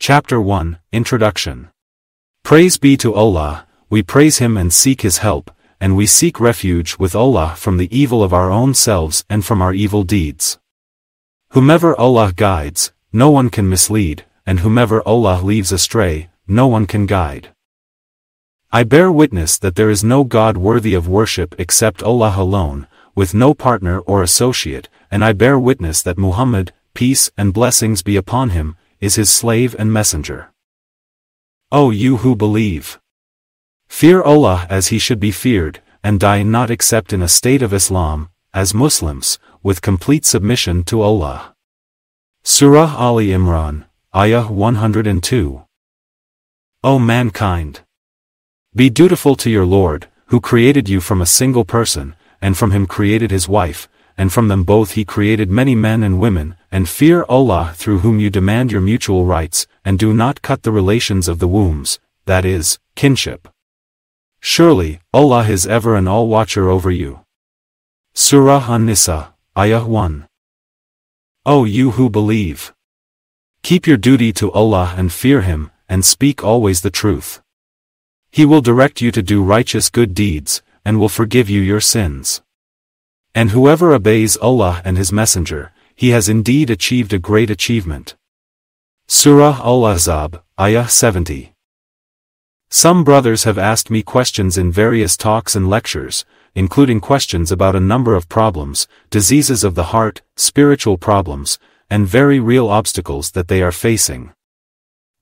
Chapter 1 Introduction Praise be to Allah, we praise Him and seek His help, and we seek refuge with Allah from the evil of our own selves and from our evil deeds. Whomever Allah guides, no one can mislead, and whomever Allah leaves astray, no one can guide. I bear witness that there is no God worthy of worship except Allah alone, with no partner or associate, and I bear witness that Muhammad, peace and blessings be upon him, is his slave and messenger. O you who believe! Fear Allah as he should be feared, and die not except in a state of Islam, as Muslims, with complete submission to Allah. Surah Ali Imran, Ayah 102. O mankind! Be dutiful to your Lord, who created you from a single person, and from him created his wife, and from them both he created many men and women, and fear Allah through whom you demand your mutual rights, and do not cut the relations of the wombs, that is, kinship. Surely, Allah is ever and all watcher over you. Surah An-Nisa, Ayah 1. O you who believe! Keep your duty to Allah and fear Him, and speak always the truth. He will direct you to do righteous good deeds, and will forgive you your sins. And whoever obeys Allah and His Messenger, he has indeed achieved a great achievement. Surah Al-Ahzab, Ayah 70 some brothers have asked me questions in various talks and lectures, including questions about a number of problems, diseases of the heart, spiritual problems, and very real obstacles that they are facing.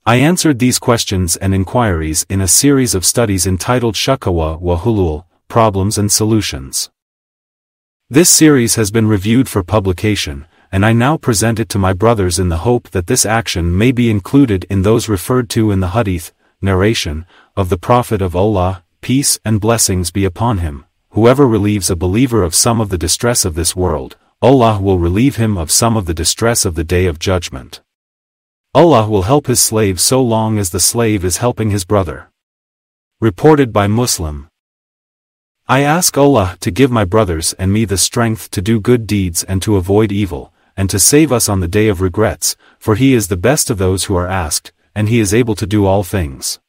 I answered these questions and inquiries in a series of studies entitled Shakawa wa Hulul, Problems and Solutions. This series has been reviewed for publication, and I now present it to my brothers in the hope that this action may be included in those referred to in the Hadith, narration, of the Prophet of Allah, peace and blessings be upon him, whoever relieves a believer of some of the distress of this world, Allah will relieve him of some of the distress of the day of judgment. Allah will help his slave so long as the slave is helping his brother. Reported by Muslim. I ask Allah to give my brothers and me the strength to do good deeds and to avoid evil, and to save us on the day of regrets, for He is the best of those who are asked, and he is able to do all things.